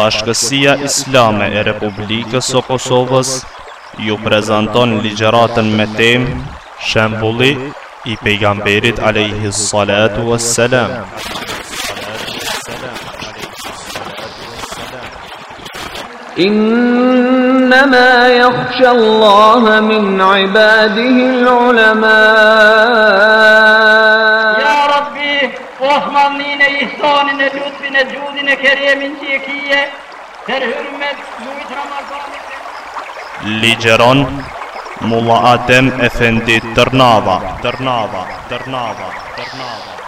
Bashkësia Islame e Republikës së Kosovës ju prezanton ligjëratën me temë Shembulli i pejgamberit alayhi salatu wassalam. إنما يخشى الله من عباده العلماء يا ربي رحمن إحسان e keremin e kije Për hërmet lujt Ramazani Ligjeron Mulla Adem e fendit Tërnava Tërnava Tërnava Tërnava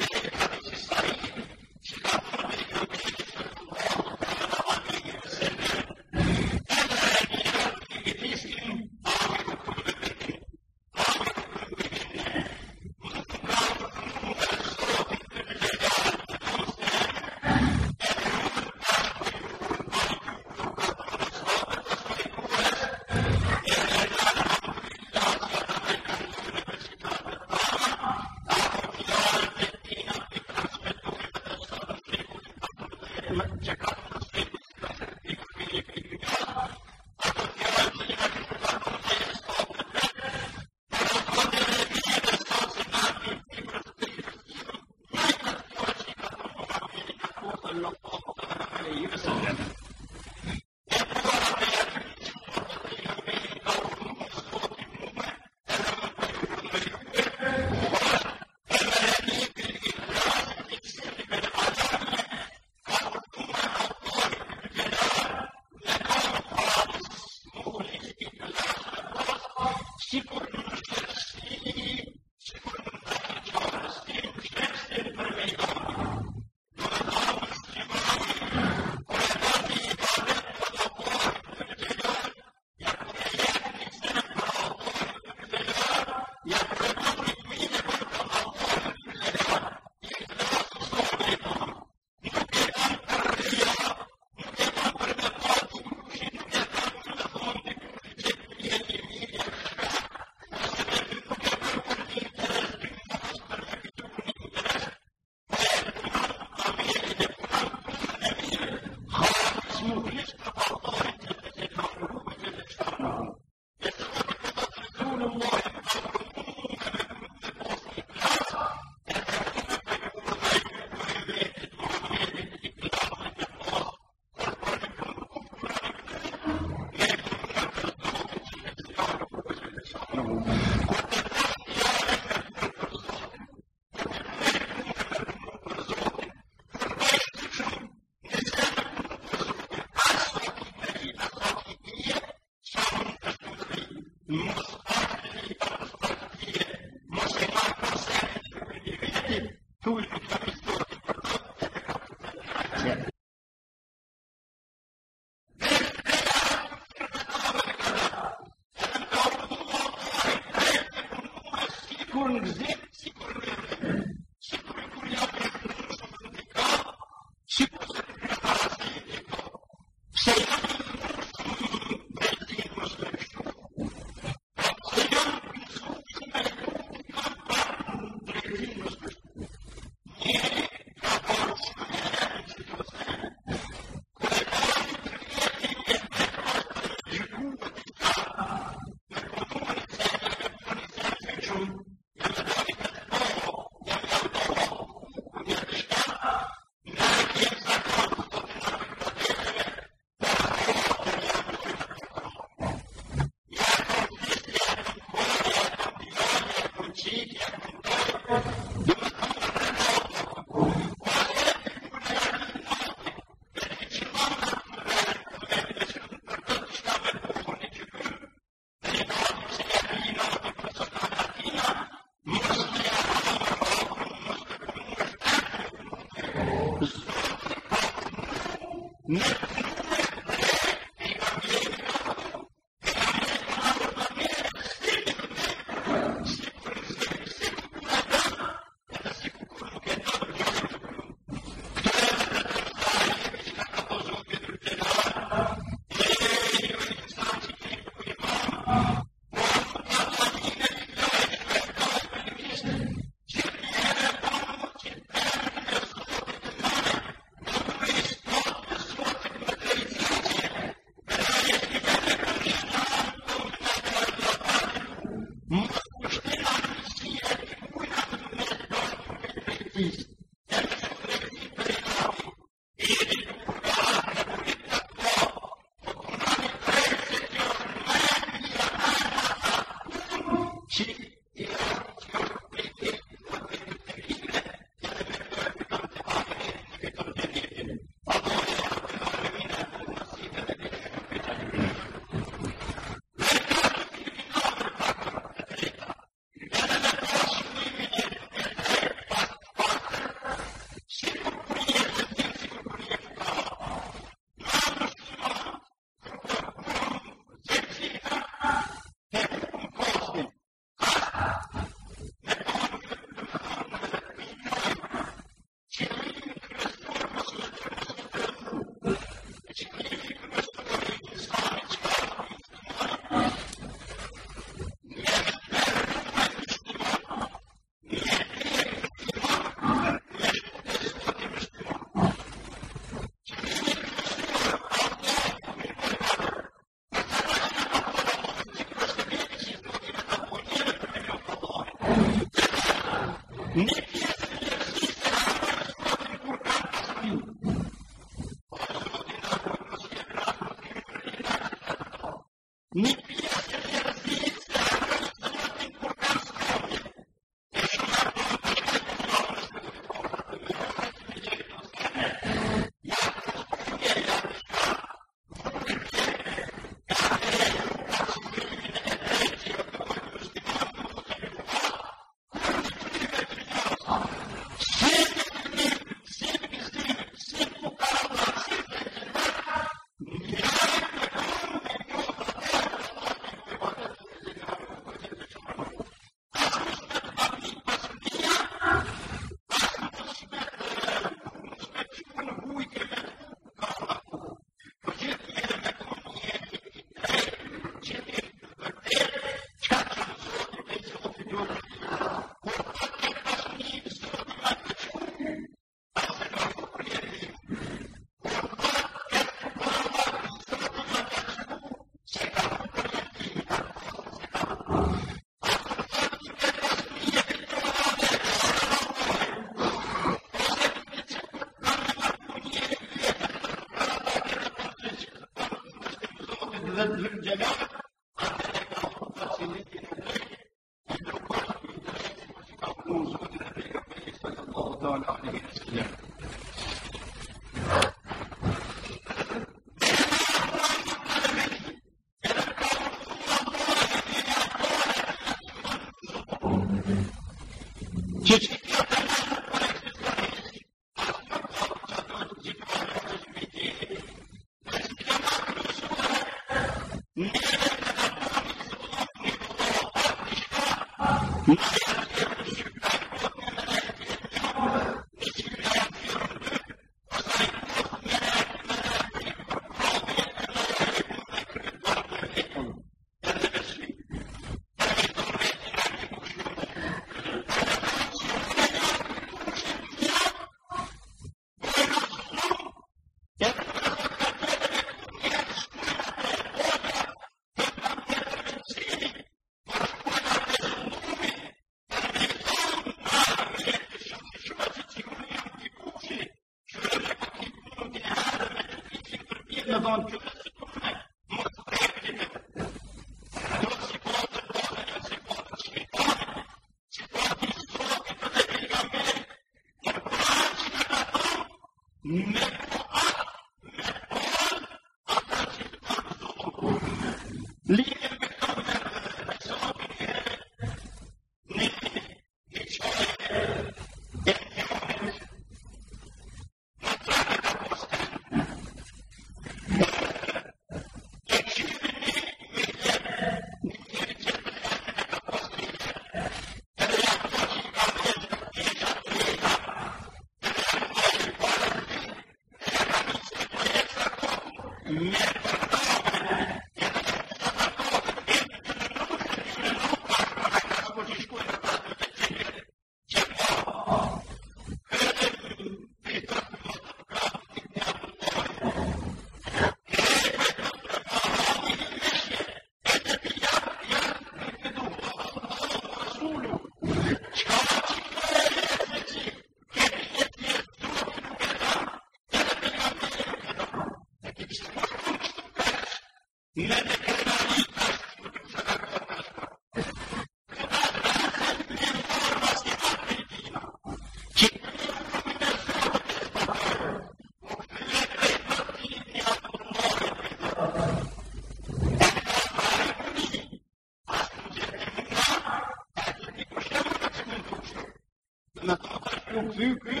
Duke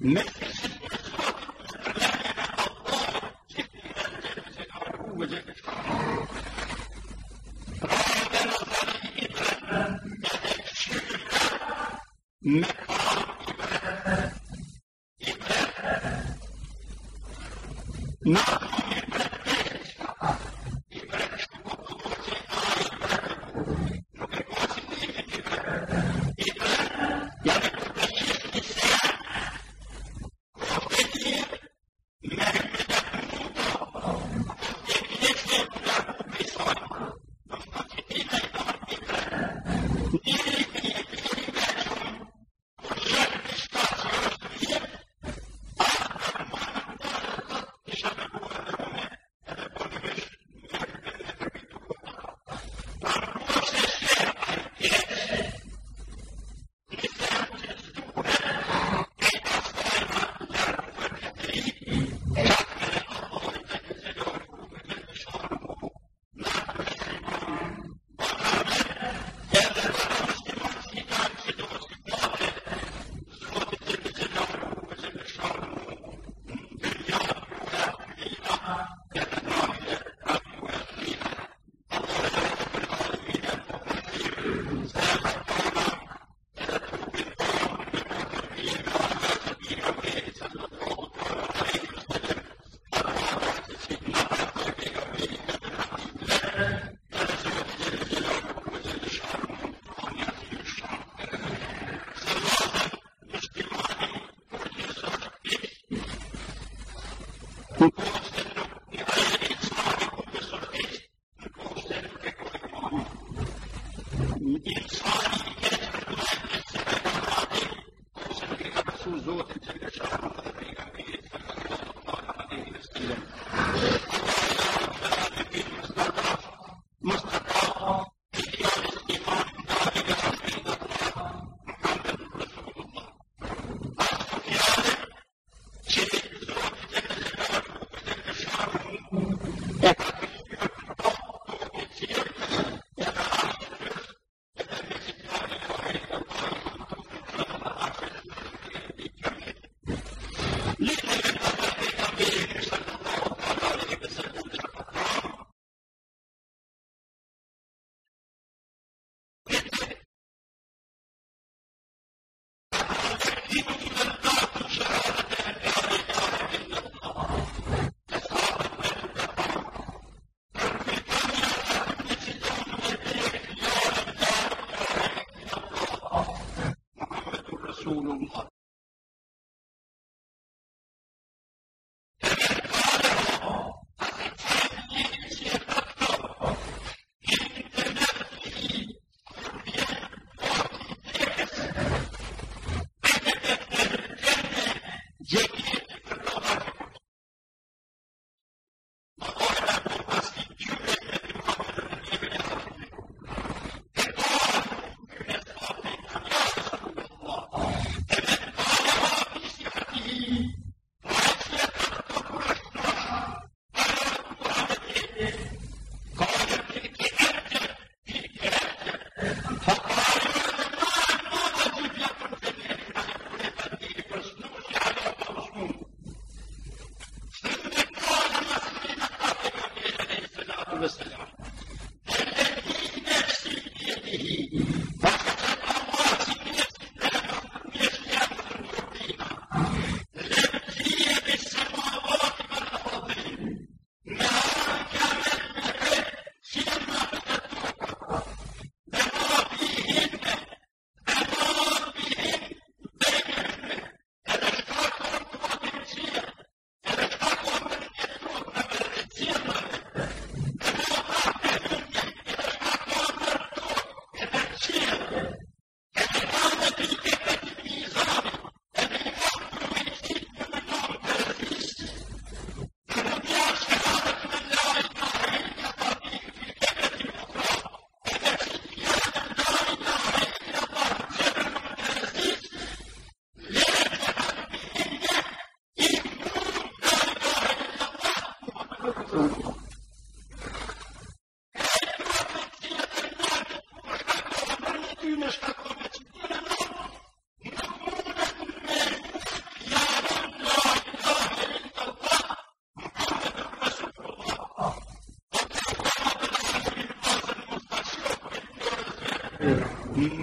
make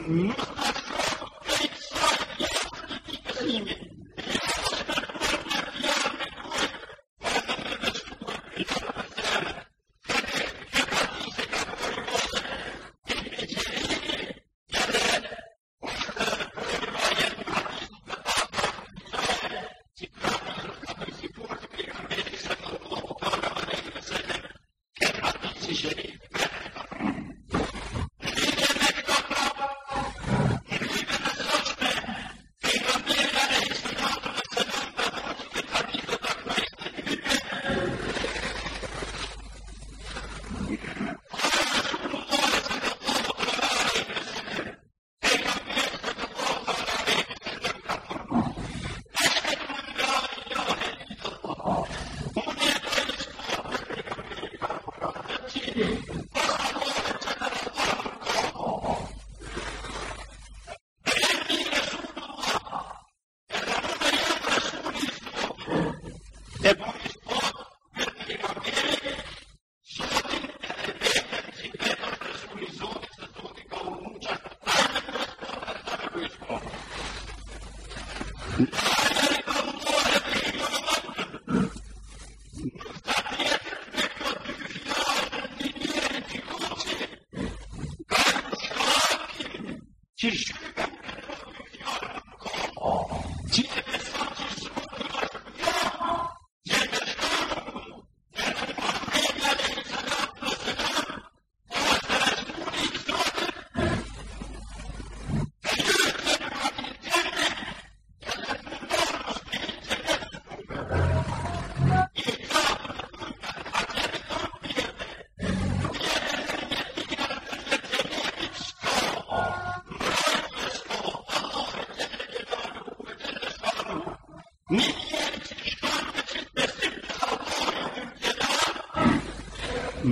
nada uhum.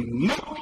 no